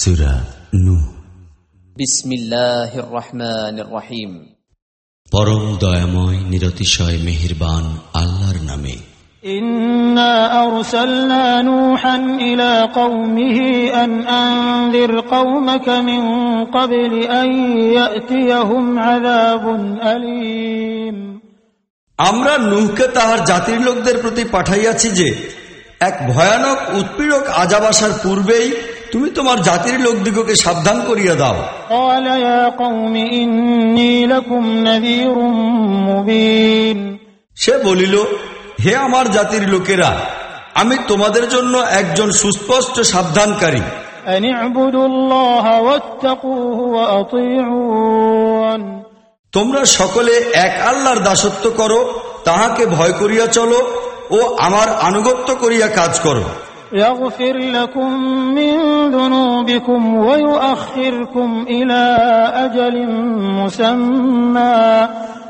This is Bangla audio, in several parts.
সুরা নূহ بسم الله الرحمن الرحيم পরম দয়াময় নিরতিশয় মেহেরবান আল্লাহর নামে إنا أرسلنا نوحا إلى قومه أن أنذر قومك من قبل أن يأتيهم عذاب أليم আমরা নুহকে তাহার জাতির লোকদের প্রতি পাঠাইয়াছি যে এক ভয়ানক উৎপীড়ক আজাব আসার পূর্বেই তুমি তোমার জাতির লোকদিগকে সাবধান করিয়া দাও। সে বলিল হে আমার জাতির লোকেরা আমি তোমাদের জন্য একজন সুস্পষ্ট সাবধানকারী। তোমরা সকলে এক আল্লাহর দাসত্ব করো তাহাকে ভয় করিয়া চলো ও আমার আনুগত্য করিয়া কাজ করো। يغفر لكم من ذنوبكم ويؤخركم إلى أجل مسمى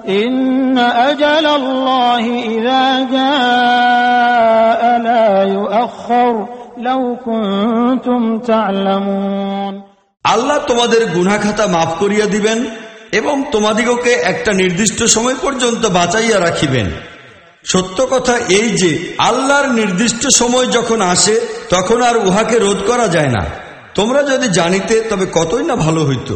إن أجل الله إذا جاء لا يؤخر لو كنتم تعلمون আল্লাহ তোমাদের গুনাখাতা মাফ করিয়া দিবেন এবং তোমাদিগকে একটা নির্দিষ্ট সময় পর্যন্ত বাঁচাইয়া রাখিবেন সত্য কথা এই যে আল্লাহর নির্দিষ্ট সময় যখন আসে তখন আর উহাকে রোধ করা যায় না। তোমরা যদি জানিতে তবে কতই না ভালো হইত।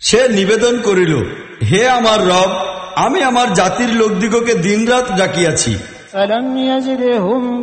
সে নিবেদন করিল হে আমার রব আমি আমার জাতির লোকদিগকে দিনরাত ডাকিয়াছি। ফলম ইয়াজরিহুম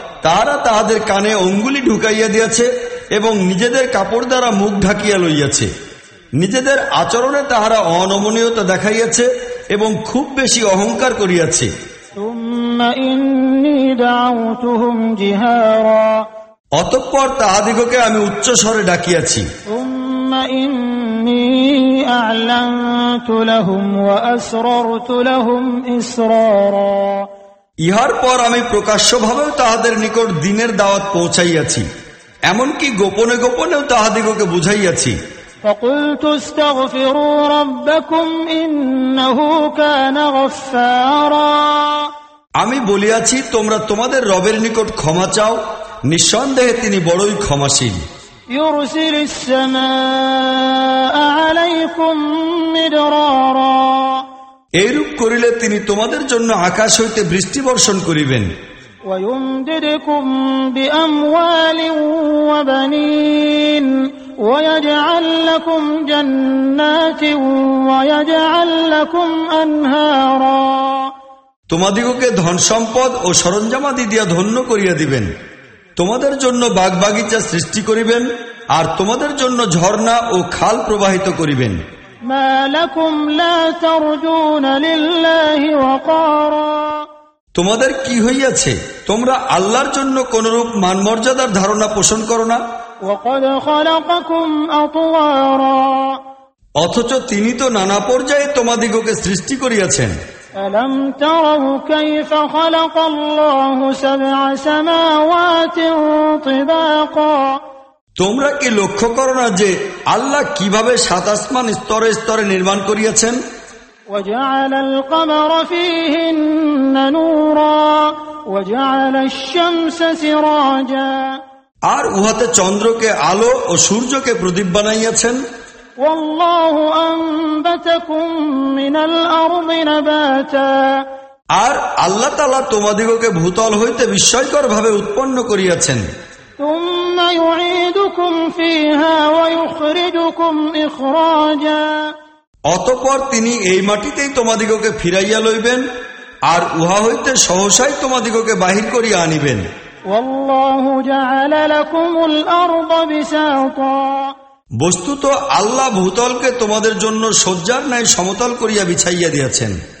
তাহারা তাহাদের কানে অঙ্গুলি ঢুকাইয়া দিয়াছে এবং নিজেদের কাপড় দ্বারা মুখ ঢাকিয়া লইয়াছে নিজেদের আচরণে তাহারা অনমনীয়তা দেখাইয়াছে এবং খুব বেশি অহংকার করিয়াছে ثم إني دعوتهم جهارا অতঃপর তাহাদিগকে আমি উচ্চ স্বরে ডাকিয়াছি ثم إني أعلنت لهم وأسررت لهم إسرارا ইহার পর আমি প্রকাশ্যভাবেও তাহাদের নিকট দিনের দাওয়াত পৌঁছাইয়াছি এমনকি গোপনে গোপনেও তাহাদিগকে বুঝাইয়াছি فقلت استغفروا ربكم إنه كان غفارا আমি বলিয়াছি তোমরা তোমাদের রবের নিকট ক্ষমা চাও নিঃসন্দেহে তিনি বড়ই ক্ষমাশীল يرسل السماء عليكم مدرارا এইরূপ করিলে তিনি তোমাদের জন্য আকাশ হইতে বৃষ্টি বর্ষণ করিবেন ويمددكم بأموال وبنين ويجعل لكم جنات ويجعل لكم أنهارا তোমাদিগকে ধন সম্পদ ও সরঞ্জামাদি দিয়া ধন্য করিয়া দিবেন তোমাদের জন্য বাগবাগিচা সৃষ্টি করিবেন আর তোমাদের জন্য ঝর্ণা ও খাল প্রবাহিত করিবেন ما لكم لا ترجون لله وقارا তোমাদের কি হইয়াছে তোমরা আল্লাহর জন্য কোনরূপ মানমর্যাদার ধারণা পোষণ করো না وقد خلقكم أطوارا অথচ তিনি তো নানা পর্যায়ে তোমাদিগকে সৃষ্টি করিয়াছেন ألم تروا كيف خلق الله سبع سماوات طباقا তোমরা কি লক্ষ্য করো না যে আল্লাহ কিভাবে সাত আসমান স্তরে স্তরে নির্মাণ করিয়াছেন وجعل القمر فيهن نورا وجعل الشمس سراجا আর উহাতে চন্দ্রকে আলো ও সূর্যকে প্রদীপ বানাইয়াছেন والله أنبتكم من الأرض نباتا আর আল্লাহ তালা তোমাদিগকে ভূতল হইতে বিস্ময়কর ভাবে উৎপন্ন করিয়াছেন অতপর তিনি এই মাটিতেই তোমাদিগকে ফিরাইয়া লইবেন আর উহা হইতে সহসাই তোমাদিগকে বাহির করিয়া আনিবেন। বস্তুত আল্লাহ ভূতলকে তোমাদের জন্য শয্যার ন্যায় সমতল করিয়া বিছাইয়া দিয়াছেন।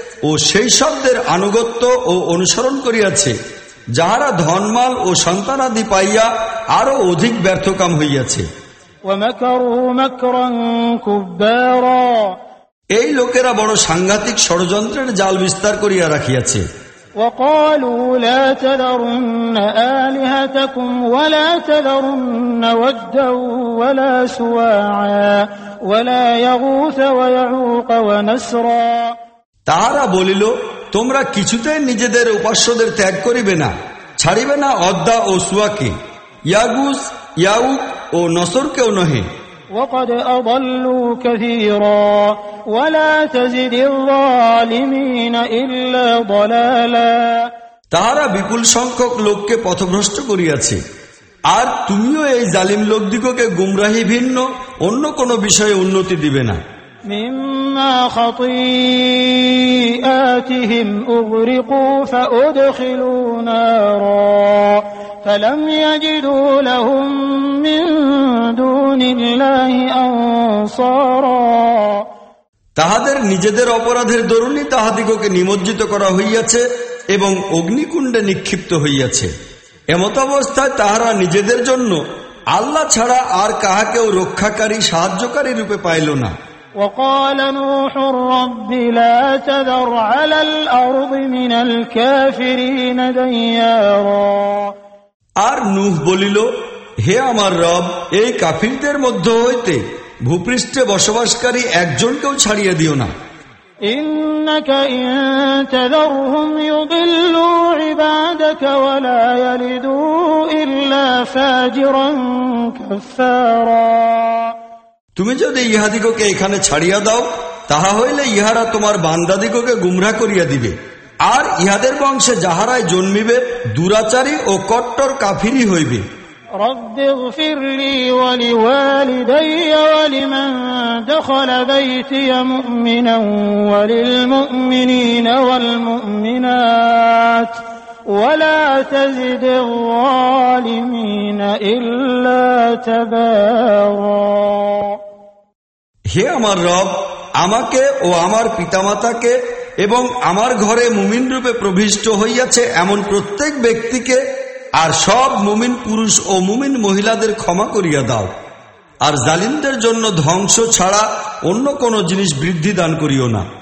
ও সেই শব্দের আনুগত্য ও অনুসরণ করিয়াছে যাহারা ধনমাল ও সন্তানাদি পাইয়া আরো অধিক ব্যর্থকাম হইয়াছে ومكروا مكرا كبارا এই লোকেরা বড় সাংঘাতিক ষড়যন্ত্রের জাল বিস্তার করিয়া রাখিয়াছে وقالوا لا تذرن آلهتكم ولا تذرن ودا ولا سواعا ولا يغوث ويعوق ونسرا তাহারা বলিল তোমরা কিছুতেই নিজেদের উপাস্যদের ত্যাগ করিবে না ছাড়িবে না অদ্দা ও সুয়াকে ইয়াগুস ইয়াউক ও নসরকেও নহে وقد أضلوا كثيرا ولا تزد الظالمين إلا ضلالا তাহারা বিপুল সংখ্যক লোককে পথভ্রষ্ট করিয়াছে আর তুমিও এই জালিম লোকদিগকে গুমরাহি ভিন্ন অন্য কোনো বিষয়ে উন্নতি দিবে না مما خطيئاتهم أغرقوا فأدخلوا نارا فلم يجدوا لهم من دون الله أنصارا তাহাদের নিজেদের অপরাধের দরুনই তাহাদিগকে নিমজ্জিত করা হইয়াছে এবং অগ্নিকুণ্ডে নিক্ষিপ্ত হইয়াছে এমত অবস্থায় তাহারা নিজেদের জন্য আল্লাহ ছাড়া আর কাহাকেও রক্ষাকারী সাহায্যকারী রূপে পাইল না وقال نوح رب لا تذر على الأرض من الكافرين ديارا আর নুহ বলিল হে আমার রব এই কাফিরদের মধ্য হইতে ভূপৃষ্ঠে বসবাসকারী একজনকেও ছাড়িয়ে দিও না إنك তুমি যদি ইহাদিগকে এখানে ছাড়িয়া দাও, তাহা হইলে ইহারা তোমার বান্দাদিগকে গুমরা করিয়া দিবে। আর ইহাদের বংশে যাহারাই জন্মিবে, দুরাচারী ও কট্টর কাফিরি হইবে। ইল্লা তাবারা হে আমার রব, আমাকে ও আমার পিতামাতাকে এবং আমার ঘরে মুমিন রূপে প্রবিষ্ট হইয়াছে এমন প্রত্যেক ব্যক্তিকে আর সব মুমিন পুরুষ ও মুমিন মহিলাদের ক্ষমা করিয়া দাও। আর জালিমদের জন্য ধ্বংস ছাড়া অন্য কোনো জিনিস বৃদ্ধি দান করিও না।